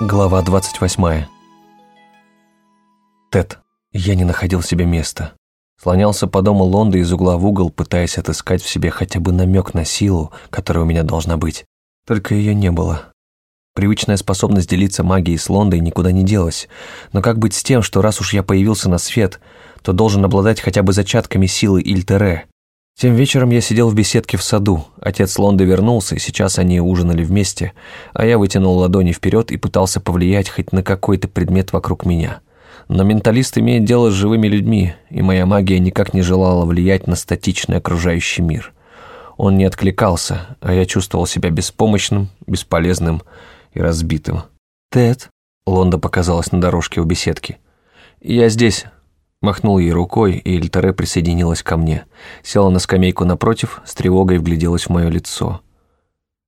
Глава 28. Тед. Я не находил себе места. Слонялся по дому Лонда из угла в угол, пытаясь отыскать в себе хотя бы намек на силу, которая у меня должна быть. Только ее не было. Привычная способность делиться магией с Лондой никуда не делась. Но как быть с тем, что раз уж я появился на свет, то должен обладать хотя бы зачатками силы Ильтере? Тем вечером я сидел в беседке в саду. Отец Лонды вернулся, и сейчас они ужинали вместе, а я вытянул ладони вперед и пытался повлиять хоть на какой-то предмет вокруг меня. Но менталист имеет дело с живыми людьми, и моя магия никак не желала влиять на статичный окружающий мир. Он не откликался, а я чувствовал себя беспомощным, бесполезным и разбитым. «Тед?» — Лонда показалась на дорожке у беседки. «Я здесь», Махнул ей рукой, и Эльтере присоединилась ко мне. Села на скамейку напротив, с тревогой вгляделась в мое лицо.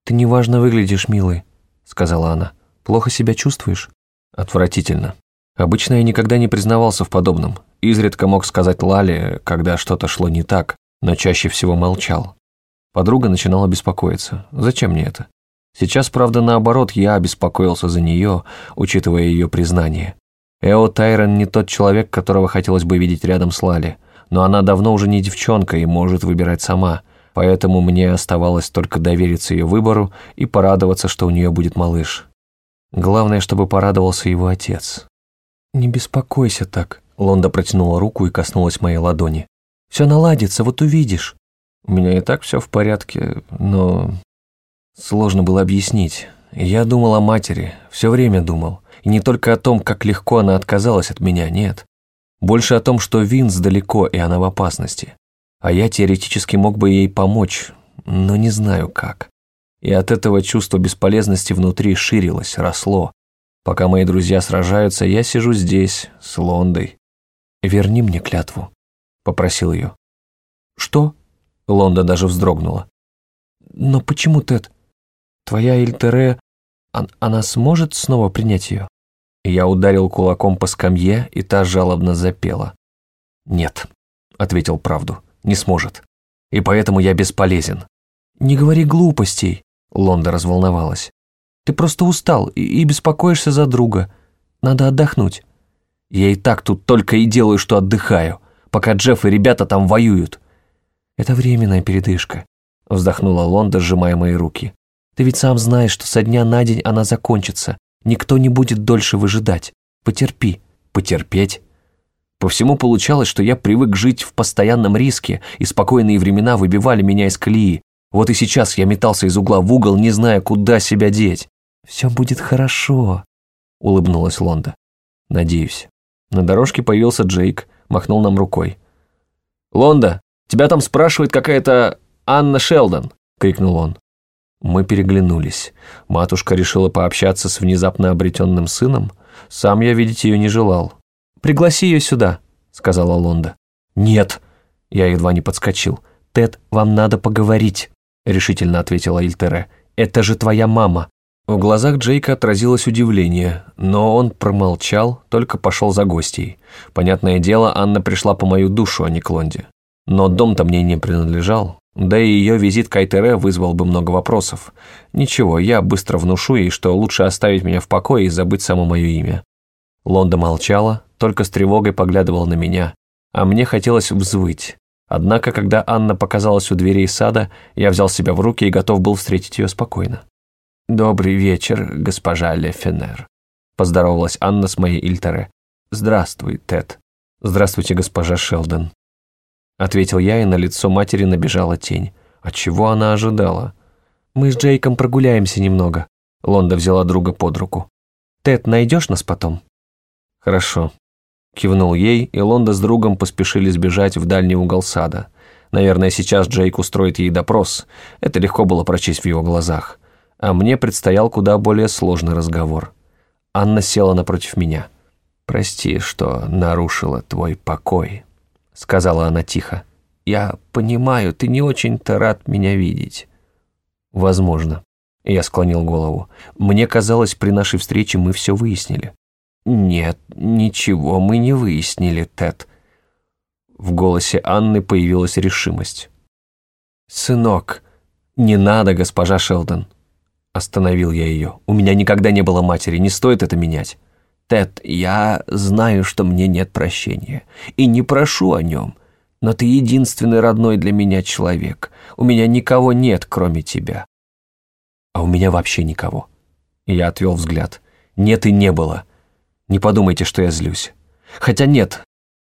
«Ты неважно выглядишь, милый», — сказала она. «Плохо себя чувствуешь?» «Отвратительно. Обычно я никогда не признавался в подобном. Изредка мог сказать Лале, когда что-то шло не так, но чаще всего молчал. Подруга начинала беспокоиться. Зачем мне это? Сейчас, правда, наоборот, я беспокоился за нее, учитывая ее признание. Эо Тайрон не тот человек, которого хотелось бы видеть рядом с Лали, но она давно уже не девчонка и может выбирать сама, поэтому мне оставалось только довериться ее выбору и порадоваться, что у нее будет малыш. Главное, чтобы порадовался его отец. «Не беспокойся так», — Лонда протянула руку и коснулась моей ладони. «Все наладится, вот увидишь». У меня и так все в порядке, но... Сложно было объяснить. Я думал о матери, все время думал. И не только о том, как легко она отказалась от меня, нет. Больше о том, что Винс далеко, и она в опасности. А я теоретически мог бы ей помочь, но не знаю как. И от этого чувство бесполезности внутри ширилось, росло. Пока мои друзья сражаются, я сижу здесь, с Лондой. «Верни мне клятву», — попросил ее. «Что?» — Лонда даже вздрогнула. «Но почему, Тед? Твоя Ильтере она сможет снова принять ее?» Я ударил кулаком по скамье, и та жалобно запела. «Нет», — ответил правду, — «не сможет. И поэтому я бесполезен». «Не говори глупостей», — Лонда разволновалась. «Ты просто устал и, и беспокоишься за друга. Надо отдохнуть». «Я и так тут только и делаю, что отдыхаю, пока Джефф и ребята там воюют». «Это временная передышка», — вздохнула Лонда, сжимая мои руки. Ты ведь сам знаешь, что со дня на день она закончится. Никто не будет дольше выжидать. Потерпи. Потерпеть? По всему получалось, что я привык жить в постоянном риске, и спокойные времена выбивали меня из колеи. Вот и сейчас я метался из угла в угол, не зная, куда себя деть. «Все будет хорошо», — улыбнулась Лонда. «Надеюсь». На дорожке появился Джейк, махнул нам рукой. «Лонда, тебя там спрашивает какая-то Анна Шелдон», — крикнул он. Мы переглянулись. Матушка решила пообщаться с внезапно обретенным сыном. Сам я видеть ее не желал. «Пригласи ее сюда», — сказала Лонда. «Нет», — я едва не подскочил. «Тед, вам надо поговорить», — решительно ответила Ильтере. «Это же твоя мама». В глазах Джейка отразилось удивление, но он промолчал, только пошел за гостей. Понятное дело, Анна пришла по мою душу, а не к Лонде. Но дом-то мне не принадлежал, да и ее визит к Айтере вызвал бы много вопросов. Ничего, я быстро внушу ей, что лучше оставить меня в покое и забыть само мое имя. Лонда молчала, только с тревогой поглядывала на меня, а мне хотелось взвыть. Однако, когда Анна показалась у дверей сада, я взял себя в руки и готов был встретить ее спокойно. «Добрый вечер, госпожа Лефенер», — поздоровалась Анна с моей Ильтере. «Здравствуй, Тед». «Здравствуйте, госпожа Шелдон», ответил я, и на лицо матери набежала тень. От чего она ожидала? Мы с Джейком прогуляемся немного. Лонда взяла друга под руку. Тед, найдешь нас потом? Хорошо. Кивнул ей, и Лонда с другом поспешили сбежать в дальний угол сада. Наверное, сейчас Джейк устроит ей допрос. Это легко было прочесть в его глазах. А мне предстоял куда более сложный разговор. Анна села напротив меня. «Прости, что нарушила твой покой», сказала она тихо. «Я понимаю, ты не очень-то рад меня видеть». «Возможно». Я склонил голову. «Мне казалось, при нашей встрече мы все выяснили». «Нет, ничего мы не выяснили, Тед». В голосе Анны появилась решимость. «Сынок, не надо, госпожа Шелдон». Остановил я ее. «У меня никогда не было матери, не стоит это менять». «Тед, я знаю, что мне нет прощения, и не прошу о нем, но ты единственный родной для меня человек. У меня никого нет, кроме тебя». «А у меня вообще никого». Я отвел взгляд. «Нет и не было. Не подумайте, что я злюсь. Хотя нет,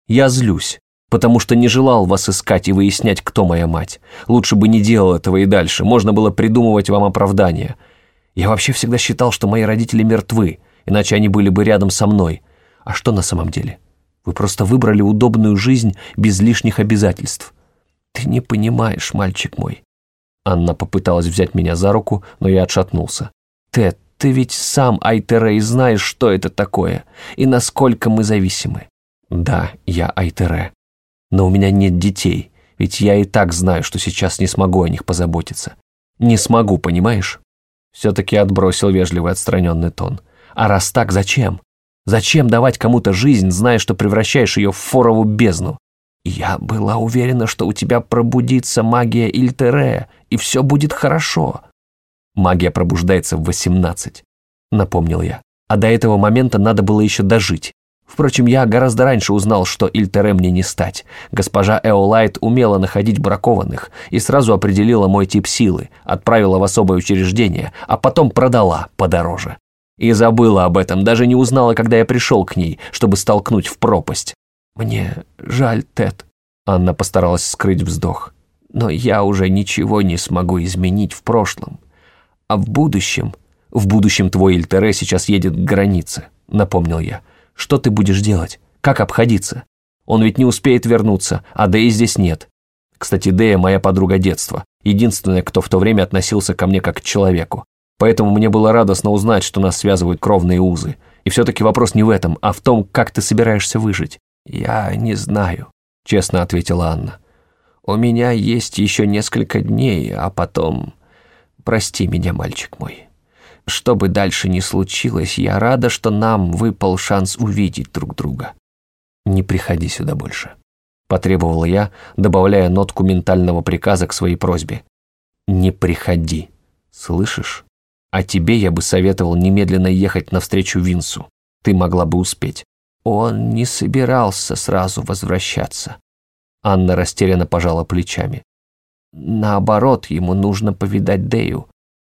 я злюсь, потому что не желал вас искать и выяснять, кто моя мать. Лучше бы не делал этого и дальше, можно было придумывать вам оправдания. Я вообще всегда считал, что мои родители мертвы, иначе они были бы рядом со мной. А что на самом деле? Вы просто выбрали удобную жизнь без лишних обязательств. Ты не понимаешь, мальчик мой. Анна попыталась взять меня за руку, но я отшатнулся. Тед, ты ведь сам, Айтерей, знаешь, что это такое и насколько мы зависимы. Да, я Айтере. Но у меня нет детей, ведь я и так знаю, что сейчас не смогу о них позаботиться. Не смогу, понимаешь? Все-таки отбросил вежливый отстраненный тон. А раз так, зачем? Зачем давать кому-то жизнь, зная, что превращаешь ее в форову бездну? Я была уверена, что у тебя пробудится магия Ильтере, и все будет хорошо. Магия пробуждается в восемнадцать, напомнил я. А до этого момента надо было еще дожить. Впрочем, я гораздо раньше узнал, что Ильтере мне не стать. Госпожа Эолайт умела находить бракованных и сразу определила мой тип силы, отправила в особое учреждение, а потом продала подороже. И забыла об этом, даже не узнала, когда я пришел к ней, чтобы столкнуть в пропасть. «Мне жаль, Тед», — Анна постаралась скрыть вздох. «Но я уже ничего не смогу изменить в прошлом. А в будущем...» «В будущем твой Ильтере сейчас едет к границе», — напомнил я. Что ты будешь делать? Как обходиться? Он ведь не успеет вернуться, а Дэи здесь нет. Кстати, Дэя моя подруга детства, единственная, кто в то время относился ко мне как к человеку. Поэтому мне было радостно узнать, что нас связывают кровные узы. И все-таки вопрос не в этом, а в том, как ты собираешься выжить. «Я не знаю», — честно ответила Анна. «У меня есть еще несколько дней, а потом... Прости меня, мальчик мой». Что бы дальше ни случилось, я рада, что нам выпал шанс увидеть друг друга. Не приходи сюда больше. Потребовала я, добавляя нотку ментального приказа к своей просьбе. Не приходи. Слышишь? А тебе я бы советовал немедленно ехать навстречу Винсу. Ты могла бы успеть. Он не собирался сразу возвращаться. Анна растерянно пожала плечами. Наоборот, ему нужно повидать Дею.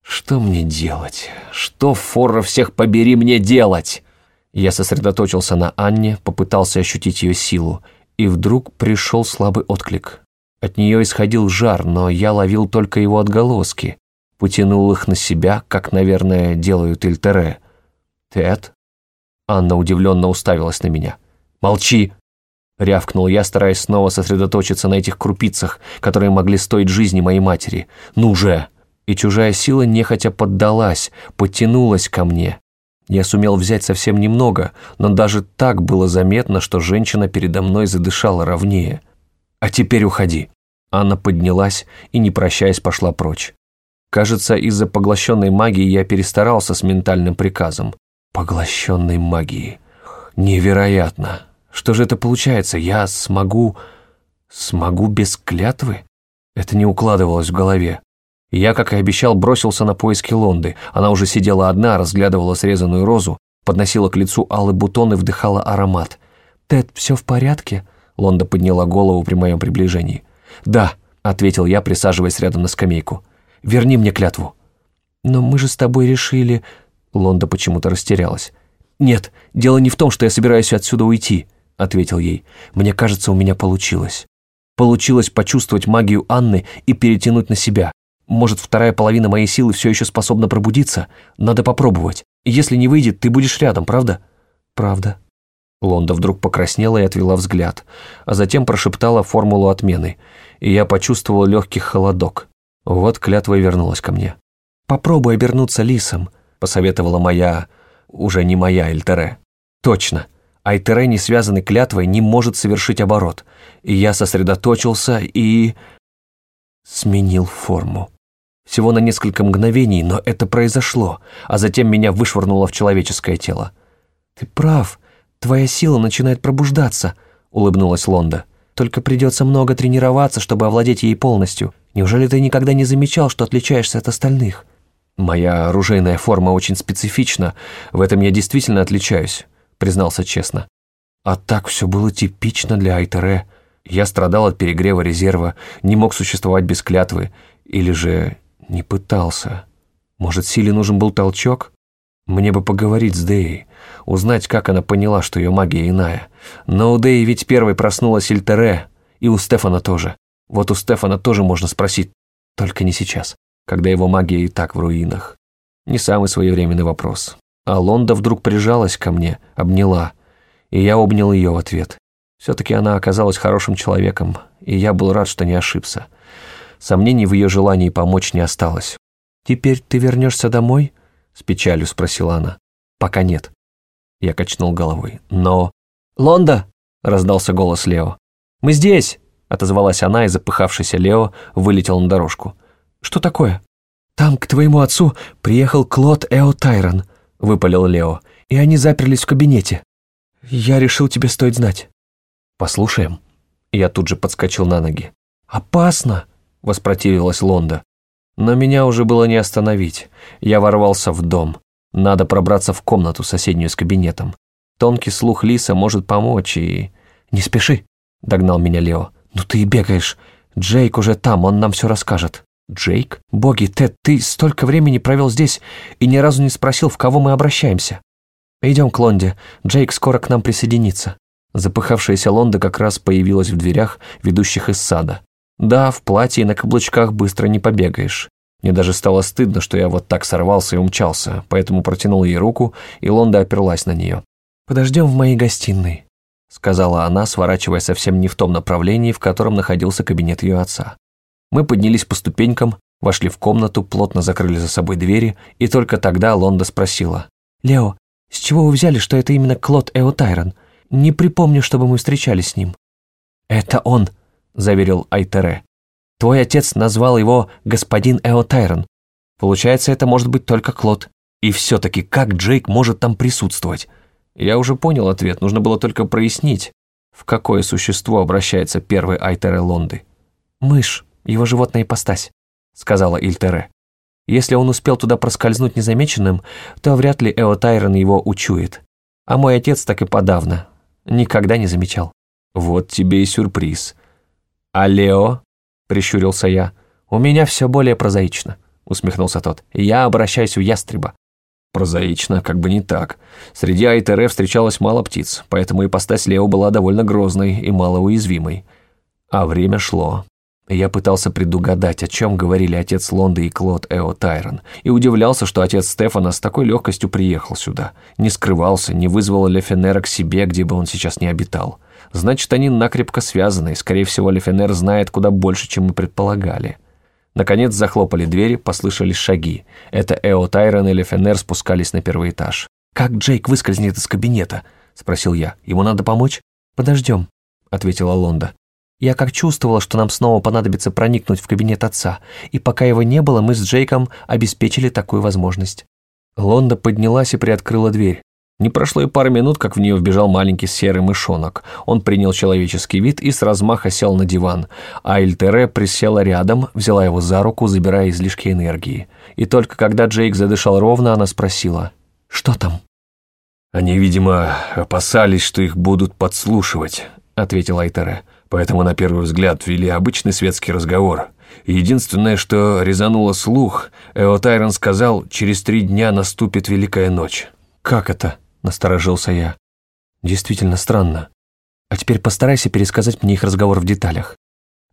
Что мне делать? Что, Форра, всех побери мне делать? Я сосредоточился на Анне, попытался ощутить ее силу, и вдруг пришел слабый отклик. От нее исходил жар, но я ловил только его отголоски, потянул их на себя, как, наверное, делают Ильтере. «Тед?» Анна удивленно уставилась на меня. «Молчи!» Рявкнул я, стараясь снова сосредоточиться на этих крупицах, которые могли стоить жизни моей матери. «Ну же!» и чужая сила нехотя поддалась, подтянулась ко мне. Я сумел взять совсем немного, но даже так было заметно, что женщина передо мной задышала ровнее. «А теперь уходи». Анна поднялась и, не прощаясь, пошла прочь. Кажется, из-за поглощенной магии я перестарался с ментальным приказом. Поглощенной магии. Невероятно. Что же это получается? Я смогу... Смогу без клятвы? Это не укладывалось в голове. Я, как и обещал, бросился на поиски Лонды. Она уже сидела одна, разглядывала срезанную розу, подносила к лицу алый бутон и вдыхала аромат. «Тед, все в порядке?» Лонда подняла голову при моем приближении. «Да», — ответил я, присаживаясь рядом на скамейку. «Верни мне клятву». «Но мы же с тобой решили...» Лонда почему-то растерялась. «Нет, дело не в том, что я собираюсь отсюда уйти», — ответил ей. «Мне кажется, у меня получилось. Получилось почувствовать магию Анны и перетянуть на себя. Может, вторая половина моей силы все еще способна пробудиться? Надо попробовать. Если не выйдет, ты будешь рядом, правда?» «Правда». Лонда вдруг покраснела и отвела взгляд, а затем прошептала формулу отмены, и я почувствовал легкий холодок. Вот клятва и вернулась ко мне. «Попробуй обернуться лисом», — посоветовала моя... уже не моя Эльтере. «Точно. Айтере, не связанный клятвой, не может совершить оборот. И я сосредоточился и...» сменил форму. Всего на несколько мгновений, но это произошло, а затем меня вышвырнуло в человеческое тело. «Ты прав, твоя сила начинает пробуждаться», — улыбнулась Лонда. «Только придется много тренироваться, чтобы овладеть ей полностью. Неужели ты никогда не замечал, что отличаешься от остальных?» «Моя оружейная форма очень специфична, в этом я действительно отличаюсь», признался честно. А так все было типично для Айтере. Я страдал от перегрева резерва, не мог существовать без клятвы, или же не пытался. Может, Силе нужен был толчок? Мне бы поговорить с Деей, узнать, как она поняла, что ее магия иная. Но у Деи ведь первой проснулась Ильтере, и у Стефана тоже. Вот у Стефана тоже можно спросить, только не сейчас когда его магия и так в руинах. Не самый своевременный вопрос. А Лонда вдруг прижалась ко мне, обняла, и я обнял ее в ответ. Все-таки она оказалась хорошим человеком, и я был рад, что не ошибся. Сомнений в ее желании помочь не осталось. «Теперь ты вернешься домой?» — с печалью спросила она. «Пока нет». Я качнул головой. «Но...» «Лонда!» — раздался голос Лео. «Мы здесь!» — отозвалась она, и запыхавшийся Лео вылетел на дорожку. Что такое?» «Там к твоему отцу приехал Клод Эо Тайрон», — выпалил Лео, «и они заперлись в кабинете. Я решил, тебе стоит знать». «Послушаем». Я тут же подскочил на ноги. «Опасно!» — воспротивилась Лонда. Но меня уже было не остановить. Я ворвался в дом. Надо пробраться в комнату, соседнюю с кабинетом. Тонкий слух Лиса может помочь и... «Не спеши», — догнал меня Лео. «Ну ты и бегаешь. Джейк уже там, он нам все расскажет». «Джейк? Боги, Тед, ты столько времени провел здесь и ни разу не спросил, в кого мы обращаемся. Идем к Лонде, Джейк скоро к нам присоединится». Запыхавшаяся Лонда как раз появилась в дверях, ведущих из сада. Да, в платье и на каблучках быстро не побегаешь. Мне даже стало стыдно, что я вот так сорвался и умчался, поэтому протянул ей руку, и Лонда оперлась на нее. «Подождем в моей гостиной», — сказала она, сворачивая совсем не в том направлении, в котором находился кабинет ее отца. Мы поднялись по ступенькам, вошли в комнату, плотно закрыли за собой двери, и только тогда Лонда спросила. «Лео, с чего вы взяли, что это именно Клод Эо Тайрон? Не припомню, чтобы мы встречались с ним». «Это он», — заверил Айтере. «Твой отец назвал его господин Эо Тайрон. Получается, это может быть только Клод. И все-таки как Джейк может там присутствовать?» Я уже понял ответ, нужно было только прояснить, в какое существо обращается первый Айтере Лонды. «Мышь», его животная ипостась», — сказала Ильтере. «Если он успел туда проскользнуть незамеченным, то вряд ли Эо Тайрон его учует. А мой отец так и подавно. Никогда не замечал». «Вот тебе и сюрприз». «А Лео?» — прищурился я. «У меня все более прозаично», — усмехнулся тот. «Я обращаюсь в ястреба». Прозаично, как бы не так. Среди Айтере встречалось мало птиц, поэтому ипостась Лео была довольно грозной и малоуязвимой. А время шло. Я пытался предугадать, о чем говорили отец Лонды и Клод Эо Тайрон, и удивлялся, что отец Стефана с такой легкостью приехал сюда, не скрывался, не вызвал Лефенера к себе, где бы он сейчас не обитал. Значит, они накрепко связаны, и, скорее всего, Лефенер знает куда больше, чем мы предполагали. Наконец захлопали двери, послышались шаги. Это Эо Тайрон и Лефенер спускались на первый этаж. «Как Джейк выскользнет из кабинета?» – спросил я. «Ему надо помочь?» «Подождем», – ответила Лонда. Я как чувствовала, что нам снова понадобится проникнуть в кабинет отца, и пока его не было, мы с Джейком обеспечили такую возможность. Лонда поднялась и приоткрыла дверь. Не прошло и пары минут, как в нее вбежал маленький серый мышонок. Он принял человеческий вид и с размаха сел на диван, а Эльтере присела рядом, взяла его за руку, забирая излишки энергии. И только когда Джейк задышал ровно, она спросила, «Что там?» «Они, видимо, опасались, что их будут подслушивать», — ответил Айтере поэтому на первый взгляд вели обычный светский разговор. Единственное, что резануло слух, Эо Тайрон сказал, через три дня наступит Великая Ночь. «Как это?» – насторожился я. «Действительно странно. А теперь постарайся пересказать мне их разговор в деталях».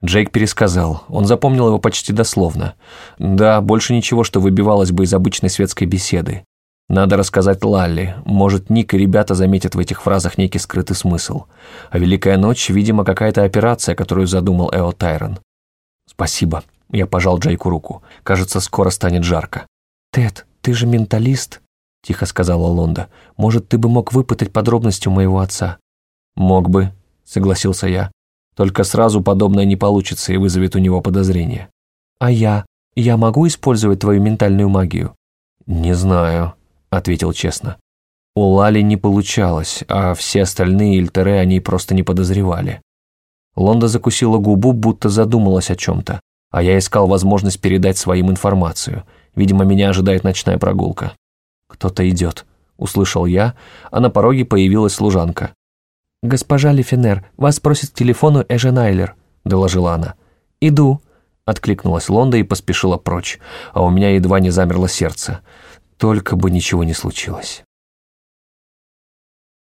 Джейк пересказал. Он запомнил его почти дословно. Да, больше ничего, что выбивалось бы из обычной светской беседы. Надо рассказать Лалли. Может, Ник и ребята заметят в этих фразах некий скрытый смысл. А Великая Ночь, видимо, какая-то операция, которую задумал Эо Тайрон. «Спасибо». Я пожал Джейку руку. «Кажется, скоро станет жарко». «Тед, ты же менталист», — тихо сказала Лонда. «Может, ты бы мог выпытать подробности у моего отца?» «Мог бы», — согласился я. «Только сразу подобное не получится и вызовет у него подозрения». «А я? Я могу использовать твою ментальную магию?» «Не знаю», ответил честно. У Лали не получалось, а все остальные Ильтеры о ней просто не подозревали. Лонда закусила губу, будто задумалась о чем-то, а я искал возможность передать своим информацию. Видимо, меня ожидает ночная прогулка. «Кто-то идет», — услышал я, а на пороге появилась служанка. «Госпожа Лефенер, вас просит к телефону Эженайлер», — доложила она. «Иду», — откликнулась Лонда и поспешила прочь, а у меня едва не замерло сердце. Только бы ничего не случилось.